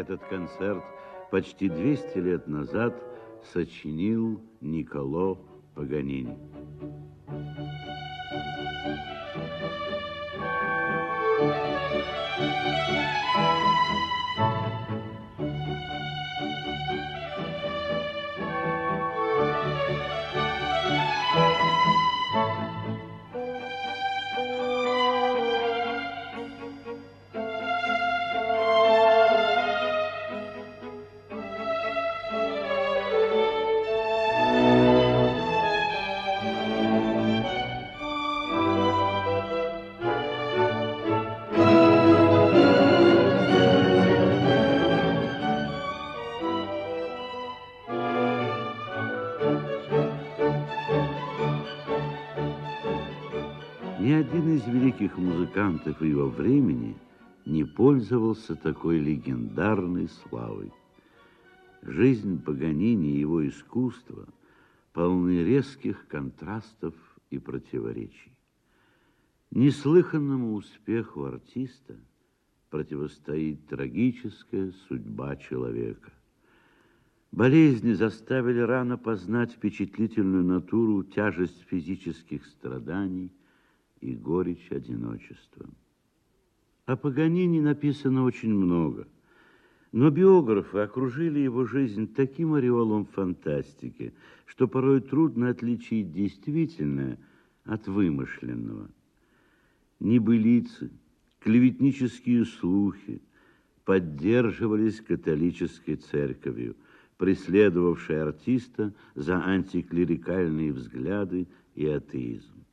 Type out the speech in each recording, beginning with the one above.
Этот концерт почти 200 лет назад сочинил Николо Паганини. Ни музыкантов его времени не пользовался такой легендарной славой. Жизнь Паганини и его искусство полны резких контрастов и противоречий. Неслыханному успеху артиста противостоит трагическая судьба человека. Болезни заставили рано познать впечатлительную натуру, тяжесть физических страданий и горечь одиночества. О Паганини написано очень много, но биографы окружили его жизнь таким ореолом фантастики, что порой трудно отличить действительное от вымышленного. Небылицы, клеветнические слухи поддерживались католической церковью, преследовавшей артиста за антиклерикальные взгляды и атеизм.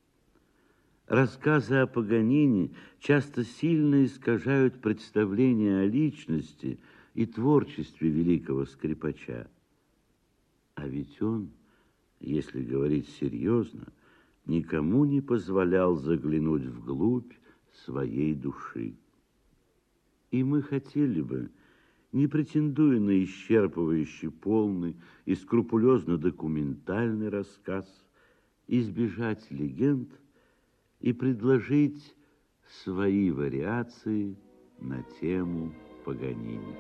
Рассказы о Паганини часто сильно искажают представление о личности и творчестве великого скрипача. А ведь он, если говорить серьезно, никому не позволял заглянуть вглубь своей души. И мы хотели бы, не претендуя на исчерпывающий, полный и скрупулезно документальный рассказ, избежать легенд – и предложить свои вариации на тему Паганини.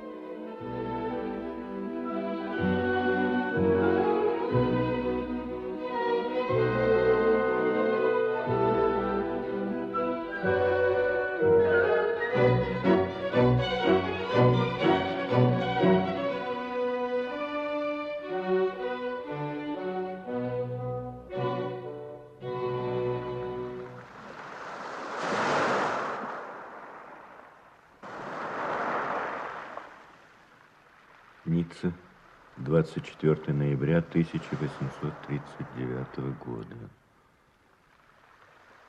24 ноября 1839 года.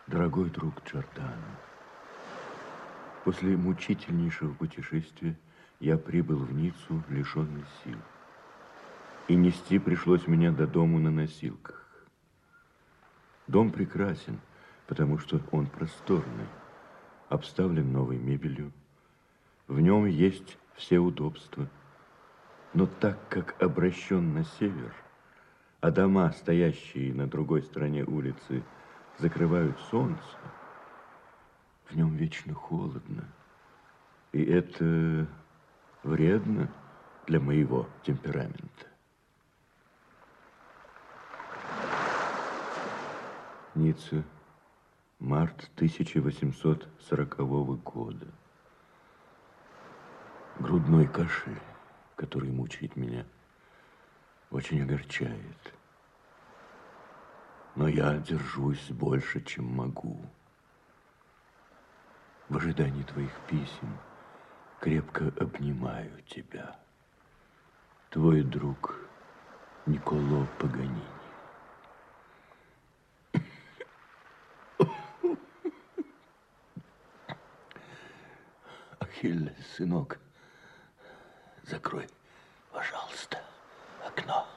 Дорогой друг Джордано, после мучительнейшего путешествия я прибыл в Ниццу лишенный сил. И нести пришлось меня до дому на носилках. Дом прекрасен, потому что он просторный, обставлен новой мебелью. В нем есть все удобства – но так как обращен на север, а дома, стоящие на другой стороне улицы, закрывают солнце, в нем вечно холодно. И это вредно для моего темперамента. Ницца, март 1840 года. Грудной кашель который мучает меня, очень огорчает. Но я держусь больше, чем могу. В ожидании твоих писем крепко обнимаю тебя. Твой друг Николо Паганини. Ахиллес, сынок, Закрой, пожалуйста, окно.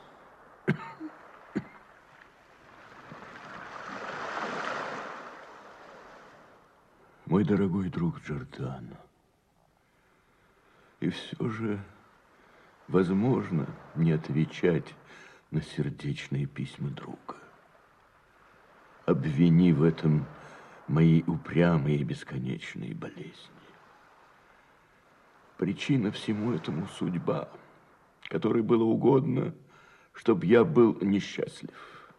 Мой дорогой друг Джордано, и все же возможно не отвечать на сердечные письма друга. Обвини в этом мои упрямые и бесконечные болезни. Причина всему этому судьба, которой было угодно, чтобы я был несчастлив.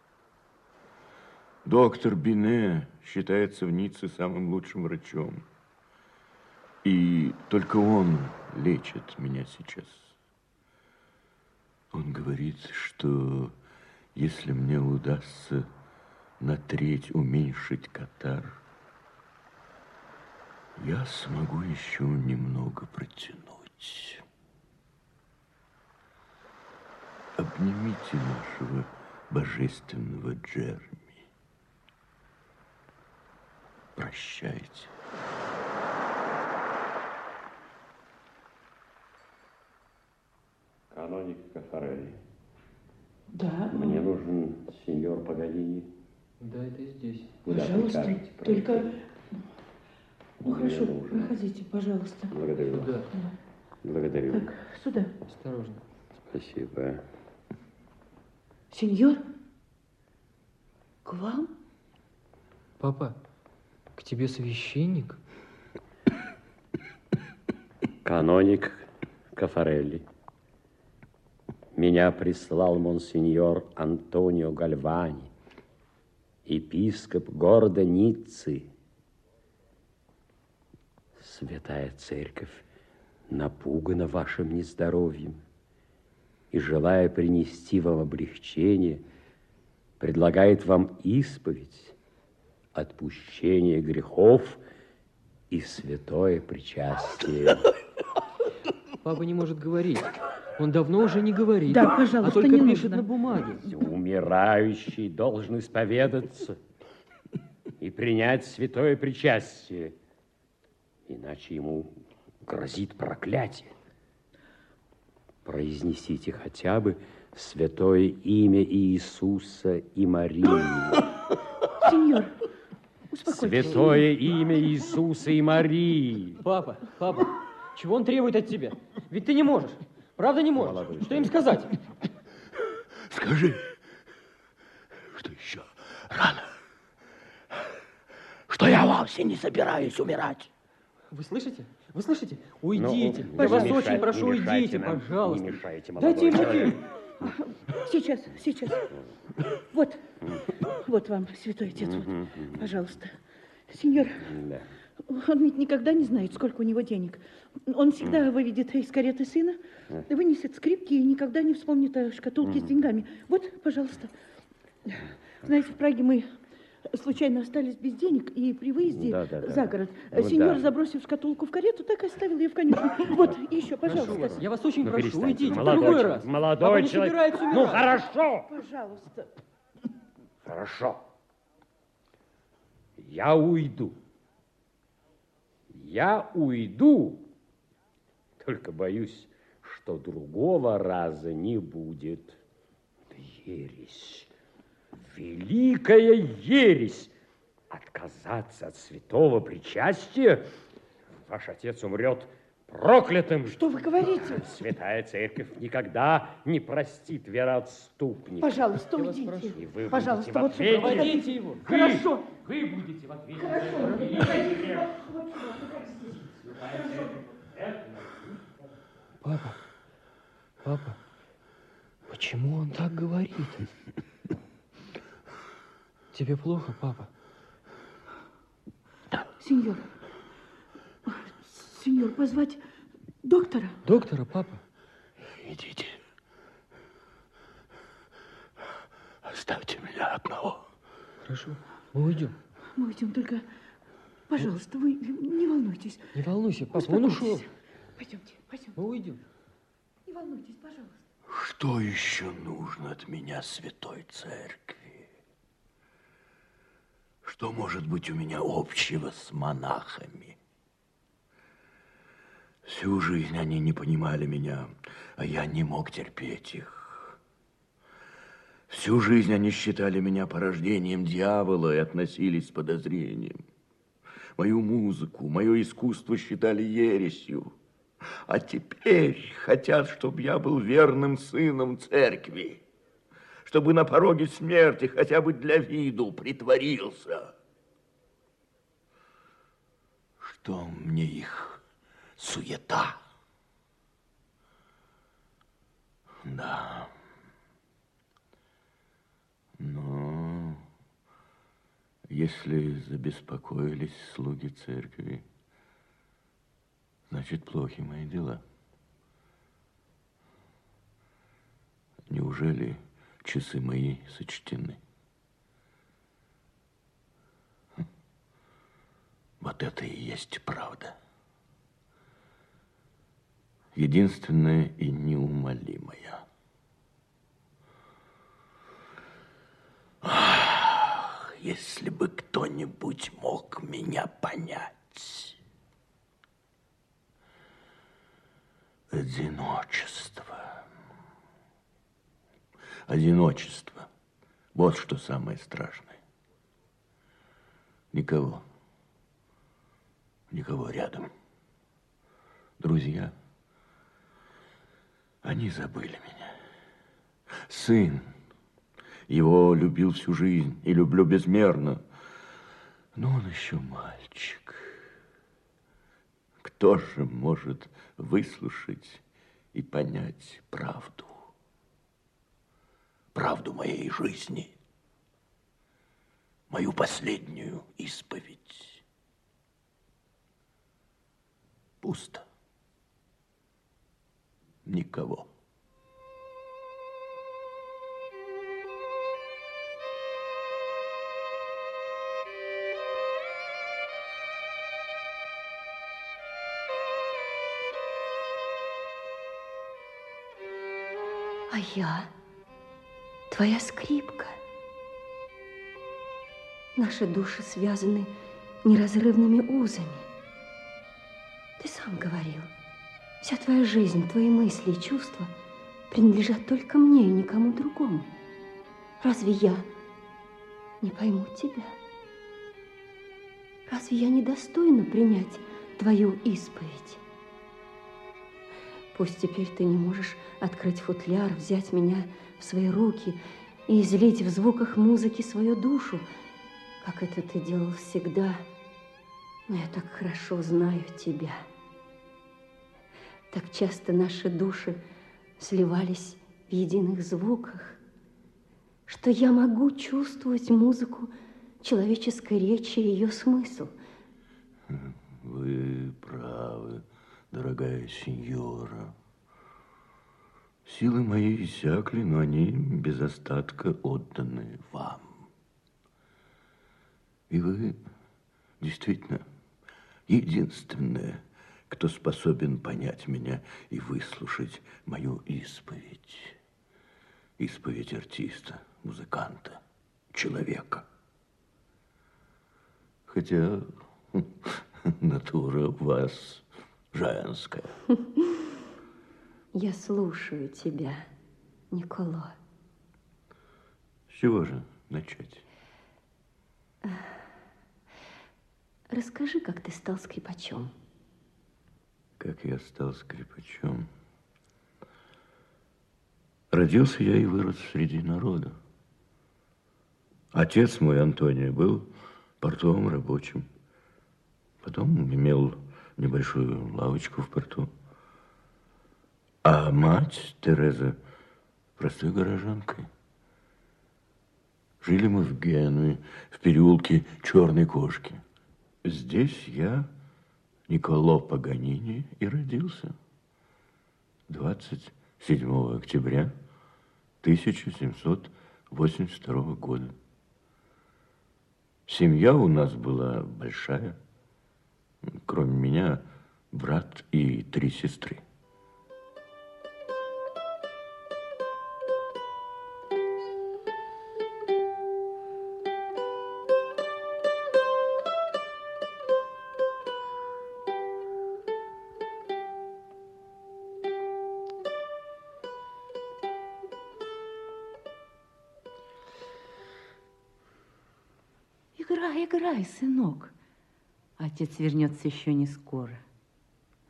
Доктор Бине считается в Ницце самым лучшим врачом. И только он лечит меня сейчас. Он говорит, что если мне удастся на треть уменьшить катар, я смогу еще немного протянуть. Обнимите нашего божественного Джерми. Прощайте. Каноник Кафарелли. Да. Мне нужен сеньор Паганини. Да, это здесь. Пожалуйста, только... Ну, хорошо, проходите, пожалуйста. Благодарю вас. Сюда. Благодарю. Так, сюда. Осторожно. Спасибо. Сеньор? К вам? Папа, к тебе священник? Каноник Кафарелли. Меня прислал монсеньор Антонио Гальвани, епископ города Ниццы. Святая Церковь напугана вашим нездоровьем и, желая принести вам облегчение, предлагает вам исповедь, отпущение грехов и святое причастие. Папа не может говорить. Он давно уже не говорит. Да, пожалуйста, а только не пишет нужно. на бумаге. Умирающий должен исповедаться и принять святое причастие, иначе ему грозит проклятие. Произнесите хотя бы святое имя Иисуса и Марии. Сеньор, успокойтесь. Святое имя Иисуса и Марии. Папа, папа, чего он требует от тебя? Ведь ты не можешь. Правда не можешь? Молодой Что им сказать? Скажи, что еще рано, что я вовсе не собираюсь умирать. Вы слышите? Вы слышите? Уйдите. Ну, вас не очень мешайте- прошу, мешайте уйдите, нам, пожалуйста. Не мешайте, Дайте ему. Сейчас, сейчас. Вот, вот вам, святой отец, вот, пожалуйста. Сеньор, Да. он ведь никогда не знает, сколько у него денег. Он всегда выведет из кареты сына, вынесет скрипки и никогда не вспомнит о шкатулке с деньгами. Вот, пожалуйста. Знаете, в Праге мы случайно остались без денег, и при выезде Да, да, да. за город Ну, сеньор, да. забросив шкатулку в карету, так и оставил ее в конюшне. Вот, еще, пожалуйста. Я вас очень Ну, прошу, перестаньте. уйдите. в Молодой другой человек, раз. молодой человек. Ну, хорошо. Пожалуйста. Хорошо. Я уйду. Я уйду. Только боюсь, что другого раза не будет. Ересь. Великая ересь. Отказаться от святого причастия. Ваш отец умрет проклятым. Что вы говорите? Святая церковь никогда не простит вероотступника. Пожалуйста, уйдите. И вы Пожалуйста, будете в вот ответе. Проводите его. Вы- Хорошо. Вы будете в ответе. Папа, папа, почему он так говорит? Тебе плохо, папа? Сеньор, сеньор, позвать доктора? Доктора, папа? Идите. Оставьте меня одного. Хорошо, мы уйдем. Мы уйдем, только, пожалуйста, вы не волнуйтесь. Не волнуйся, папа, он ушел. Пойдемте, пойдемте. Мы уйдем. Не волнуйтесь, пожалуйста. Что еще нужно от меня, святой церкви? Что может быть у меня общего с монахами? Всю жизнь они не понимали меня, а я не мог терпеть их. Всю жизнь они считали меня порождением дьявола и относились с подозрением. Мою музыку, мое искусство считали ересью. А теперь хотят, чтобы я был верным сыном церкви, чтобы на пороге смерти хотя бы для виду притворился. Что мне их суета? Да. Но если забеспокоились слуги церкви, значит, плохи мои дела. Неужели часы мои сочтены? Хм. Вот это и есть правда. Единственная и неумолимая. Ах, если бы кто-нибудь мог меня понять. Одиночество. Одиночество. Вот что самое страшное. Никого. Никого рядом. Друзья. Они забыли меня. Сын. Его любил всю жизнь и люблю безмерно. Но он еще мальчик. Кто же может выслушать и понять правду? Правду моей жизни. Мою последнюю исповедь. Пусто никого. А я твоя скрипка. Наши души связаны неразрывными узами. Ты сам говорил – Вся твоя жизнь, твои мысли и чувства принадлежат только мне и никому другому. Разве я не пойму тебя? Разве я недостойна принять твою исповедь? Пусть теперь ты не можешь открыть футляр, взять меня в свои руки и излить в звуках музыки свою душу, как это ты делал всегда. Но я так хорошо знаю тебя. Так часто наши души сливались в единых звуках, что я могу чувствовать музыку человеческой речи и ее смысл. Вы правы, дорогая сеньора. Силы мои иссякли, но они без остатка отданы вам. И вы действительно единственная, кто способен понять меня и выслушать мою исповедь. Исповедь артиста, музыканта, человека. Хотя натура у вас женская. Я слушаю тебя, Николо. С чего же начать? Расскажи, как ты стал скрипачом как я стал скрипачом. Родился я и вырос среди народа. Отец мой, Антония, был портовым рабочим. Потом имел небольшую лавочку в порту. А мать Тереза простой горожанкой. Жили мы в Генуе, в переулке Черной Кошки. Здесь я Николо Паганини и родился 27 октября 1782 года. Семья у нас была большая, кроме меня брат и три сестры. Сынок. Отец вернется еще не скоро.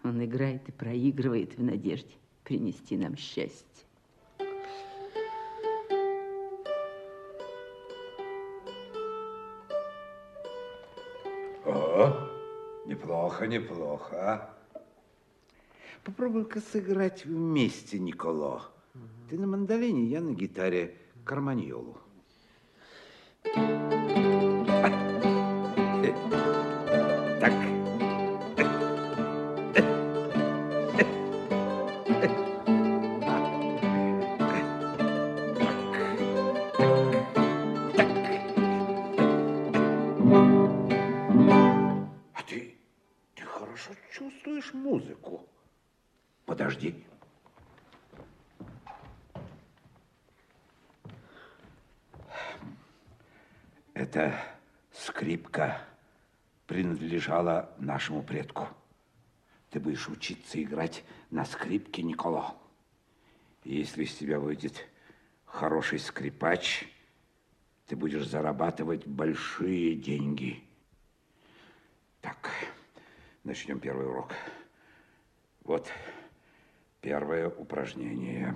Он играет и проигрывает в надежде принести нам счастье. О, неплохо, неплохо. Попробуй-ка сыграть вместе, Николо. Ты на мандолине, я на гитаре карманьолу. Так. Подожди. Эта скрипка принадлежала нашему предку. Ты будешь учиться играть на скрипке, Николо. Если из тебя выйдет хороший скрипач, ты будешь зарабатывать большие деньги. Так, начнем первый урок. Вот первое упражнение.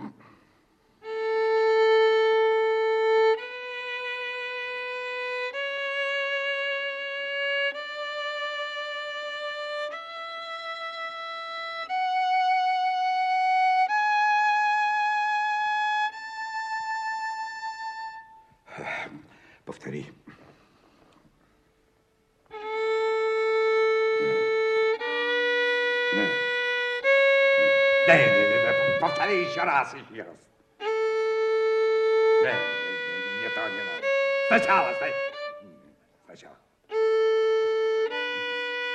Повтори. Да, да, да, да, повтори еще раз, еще раз. Да, не, то, не надо. Сначала. Сначала.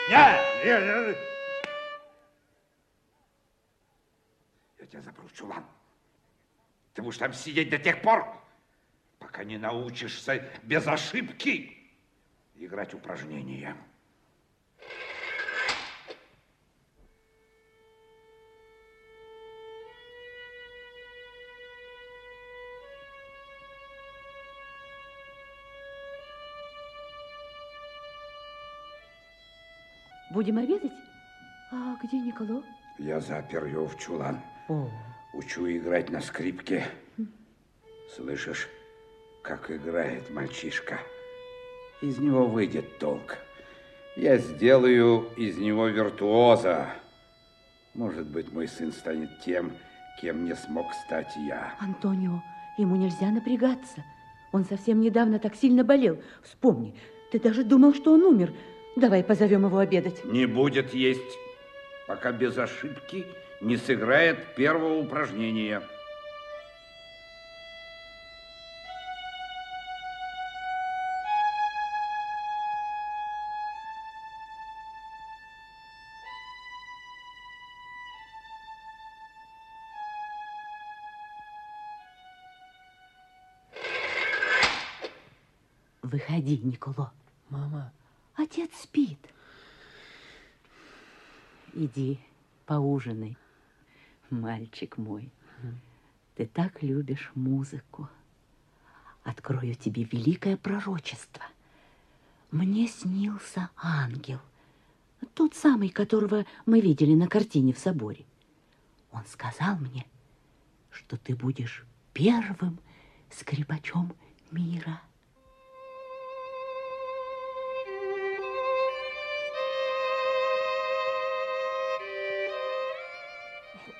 Нет, нет, нет. Я тебя запру в чулан. Ты будешь там сидеть до тех пор, пока не научишься без ошибки играть упражнения. Будем обедать? А где Николо? Я запер ее в чулан. О, Учу играть на скрипке. Слышишь, как играет мальчишка? Из него выйдет толк. Я сделаю из него виртуоза. Может быть, мой сын станет тем, кем не смог стать я. Антонио, ему нельзя напрягаться. Он совсем недавно так сильно болел. Вспомни, ты даже думал, что он умер. Давай позовем его обедать. Не будет есть, пока без ошибки не сыграет первого упражнения. Выходи, Николо. Мама, Отец спит. Иди, поужинай. Мальчик мой, ты так любишь музыку. Открою тебе великое пророчество. Мне снился ангел, тот самый, которого мы видели на картине в соборе. Он сказал мне, что ты будешь первым скрипачом мира.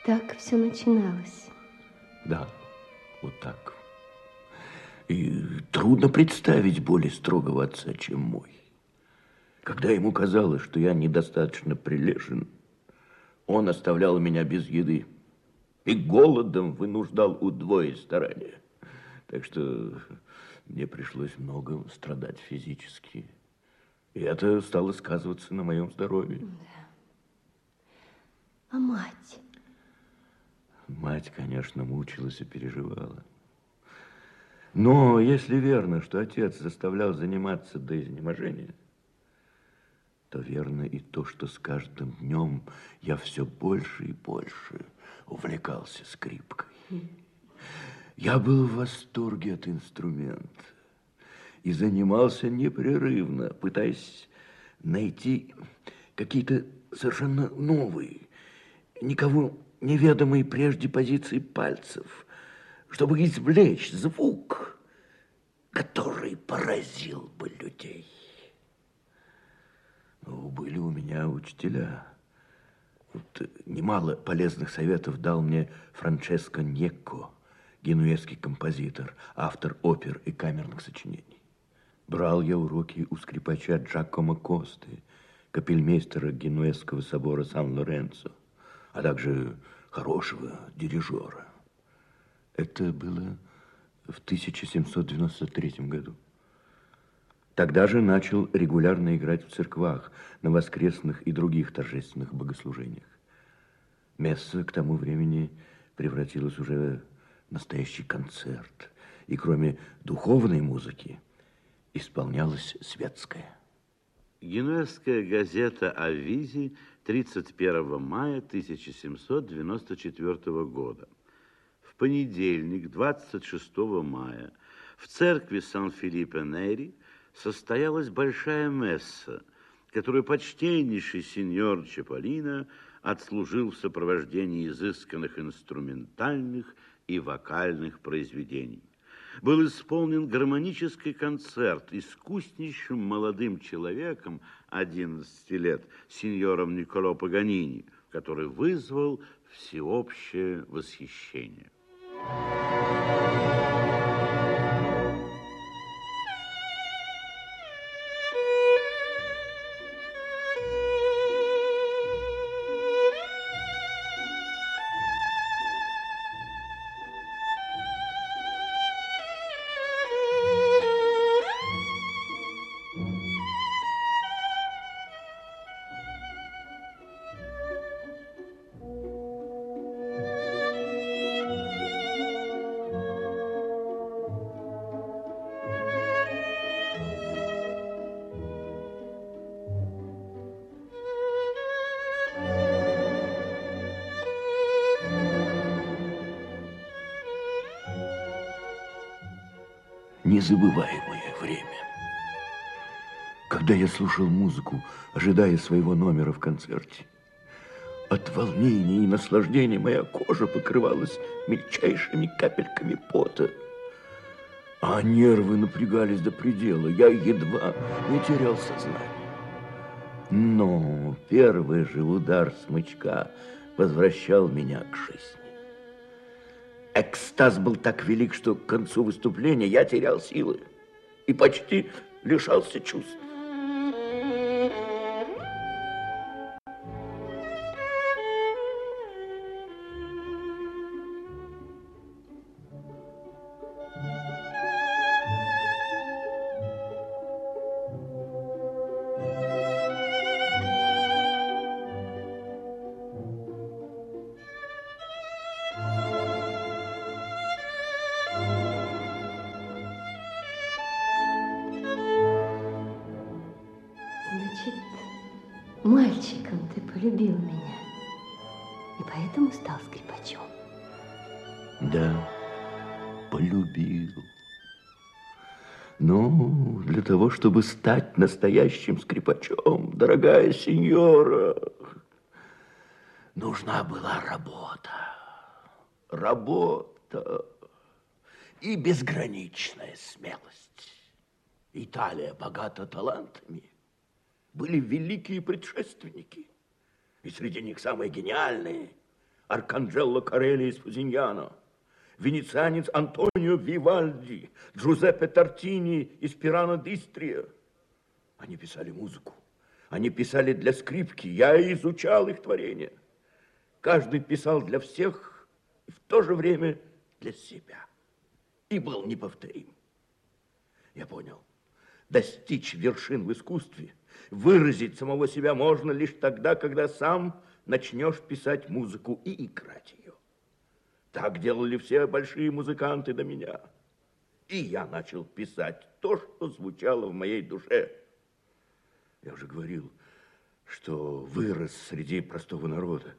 Так все начиналось. Да, вот так. И трудно представить более строгого отца, чем мой. Когда ему казалось, что я недостаточно прилежен, он оставлял меня без еды и голодом вынуждал удвоить старания. Так что мне пришлось много страдать физически. И это стало сказываться на моем здоровье. А мать? Мать, конечно, мучилась и переживала. Но если верно, что отец заставлял заниматься до изнеможения, то верно и то, что с каждым днем я все больше и больше увлекался скрипкой. Я был в восторге от инструмента и занимался непрерывно, пытаясь найти какие-то совершенно новые, никого неведомые прежде позиции пальцев, чтобы извлечь звук, который поразил бы людей. Ну, были у меня учителя. Вот немало полезных советов дал мне Франческо Некко, генуэзский композитор, автор опер и камерных сочинений. Брал я уроки у скрипача Джакомо Косты, капельмейстера Генуэзского собора Сан-Лоренцо, а также хорошего дирижера. Это было в 1793 году. Тогда же начал регулярно играть в церквах, на воскресных и других торжественных богослужениях. Месса к тому времени превратилась уже в настоящий концерт, и кроме духовной музыки исполнялась светская. Генуэзская газета «Авизи» 31 мая 1794 года. В понедельник, 26 мая, в церкви Сан-Филиппе-Нери состоялась большая месса, которую почтеннейший сеньор Чаполина отслужил в сопровождении изысканных инструментальных и вокальных произведений. Был исполнен гармонический концерт искуснейшим молодым человеком 11 лет, сеньором Николо Паганини, который вызвал всеобщее восхищение. Незабываемое время. Когда я слушал музыку, ожидая своего номера в концерте, от волнения и наслаждения моя кожа покрывалась мельчайшими капельками пота, а нервы напрягались до предела. Я едва не терял сознание. Но первый же удар смычка возвращал меня к жизни. Экстаз был так велик, что к концу выступления я терял силы и почти лишался чувств. Чтобы стать настоящим скрипачом, дорогая сеньора, нужна была работа. Работа и безграничная смелость. Италия богата талантами. Были великие предшественники. И среди них самые гениальные. Арканджелло Карелли из Фузиньяно, венецианец Антонио Вивальди, Джузеппе Тартини из Пирано Дистрия. Они писали музыку, они писали для скрипки, я изучал их творения. Каждый писал для всех и в то же время для себя. И был неповторим. Я понял, достичь вершин в искусстве, выразить самого себя можно лишь тогда, когда сам начнешь писать музыку и играть ее. Так делали все большие музыканты до меня. И я начал писать то, что звучало в моей душе. Я уже говорил, что вырос среди простого народа,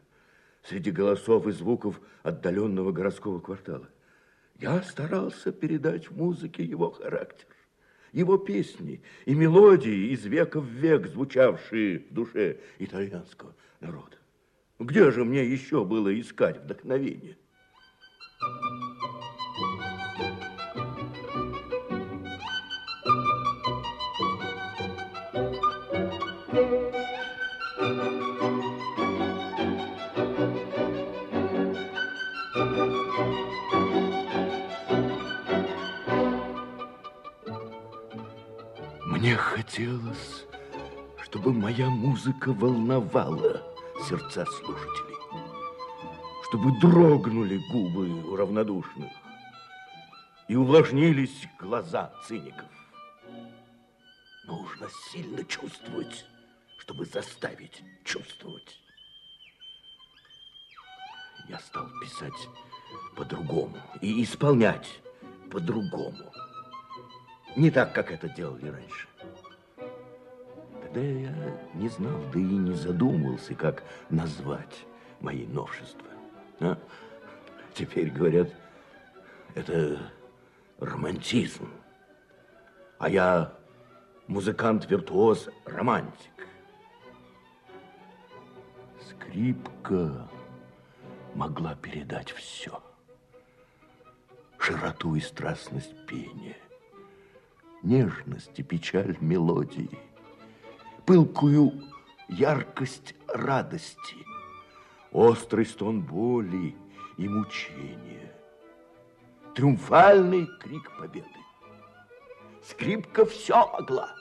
среди голосов и звуков отдаленного городского квартала. Я старался передать в музыке его характер, его песни и мелодии из века в век, звучавшие в душе итальянского народа. Где же мне еще было искать вдохновение? Мне хотелось, чтобы моя музыка волновала сердца слушателей чтобы дрогнули губы равнодушных и увлажнились глаза циников. Нужно сильно чувствовать, чтобы заставить чувствовать. Я стал писать по-другому и исполнять по-другому. Не так, как это делали раньше. Тогда я не знал, да и не задумывался, как назвать мои новшества. А теперь говорят, это романтизм. А я музыкант-виртуоз, романтик. Скрипка могла передать все. Широту и страстность пения, нежность и печаль мелодии, пылкую яркость радости, острый стон боли и мучения, триумфальный крик победы. Скрипка все могла.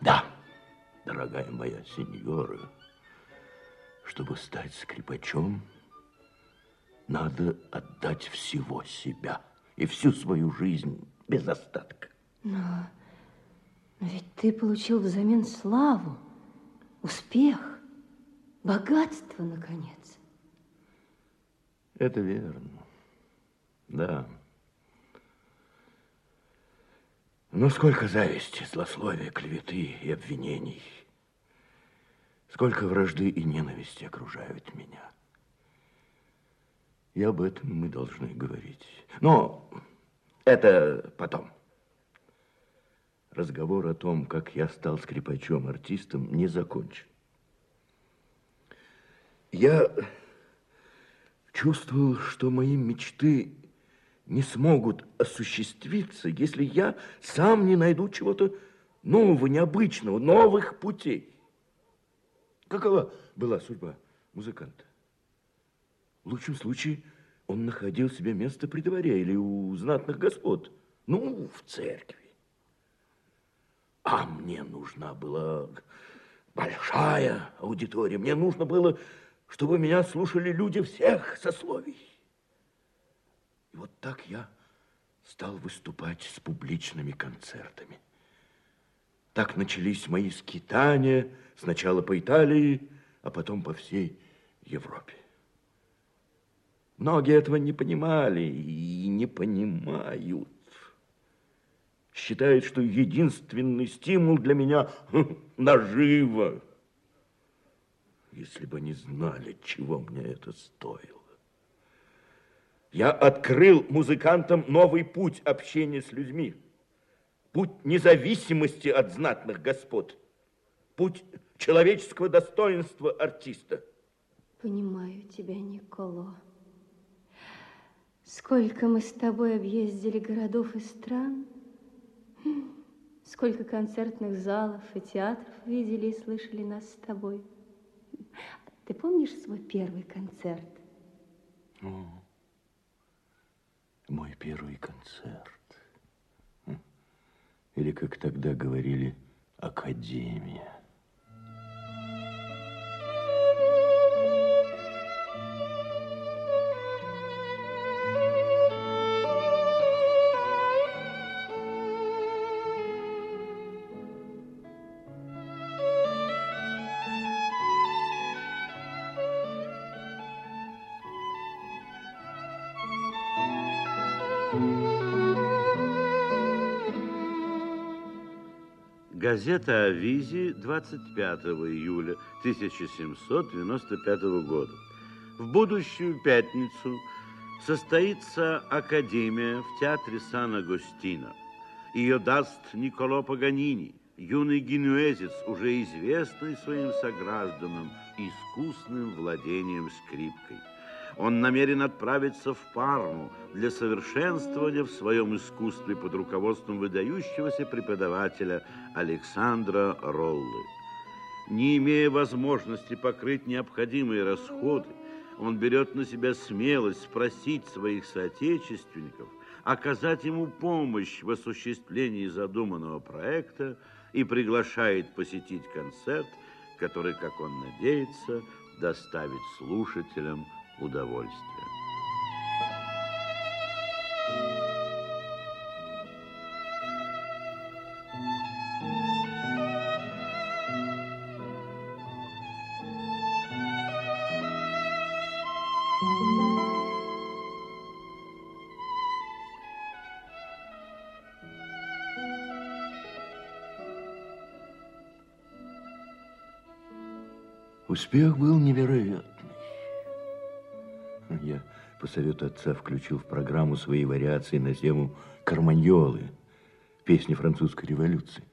Да, дорогая моя сеньора, чтобы стать скрипачом, надо отдать всего себя и всю свою жизнь без остатка. Но, но ведь ты получил взамен славу, успех, богатство, наконец. Это верно. Да. Но сколько зависти, злословия, клеветы и обвинений. Сколько вражды и ненависти окружают меня. И об этом мы должны говорить. Но это потом. Разговор о том, как я стал скрипачом-артистом, не закончен. Я чувствовал, что мои мечты не смогут осуществиться, если я сам не найду чего-то нового, необычного, новых путей. Какова была судьба музыканта? В лучшем случае он находил себе место при дворе или у знатных господ, ну, в церкви. А мне нужна была большая аудитория, мне нужно было, чтобы меня слушали люди всех сословий. И вот так я стал выступать с публичными концертами. Так начались мои скитания, сначала по Италии, а потом по всей Европе. Многие этого не понимали и не понимают. Считают, что единственный стимул для меня – наживо. Если бы они знали, чего мне это стоило. Я открыл музыкантам новый путь общения с людьми. Путь независимости от знатных господ. Путь человеческого достоинства артиста. Понимаю тебя, Николо. Сколько мы с тобой объездили городов и стран, сколько концертных залов и театров видели и слышали нас с тобой. Ты помнишь свой первый концерт? О, мой первый концерт. Хм. Или, как тогда говорили, академия. Газета «Авизи» 25 июля 1795 года. В будущую пятницу состоится Академия в театре Сан-Агостино. Ее даст Николо Паганини, юный генуэзец, уже известный своим согражданам искусным владением скрипкой. Он намерен отправиться в Парму для совершенствования в своем искусстве под руководством выдающегося преподавателя Александра Роллы. Не имея возможности покрыть необходимые расходы, он берет на себя смелость спросить своих соотечественников, оказать ему помощь в осуществлении задуманного проекта и приглашает посетить концерт, который, как он надеется, доставит слушателям удовольствие. Успех был невероятный. Совету отца включил в программу свои вариации на тему «Карманьолы», песни французской революции.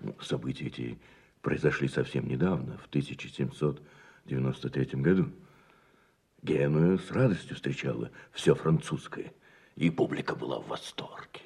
Ну, события эти произошли совсем недавно, в 1793 году. Генуя с радостью встречала все французское, и публика была в восторге.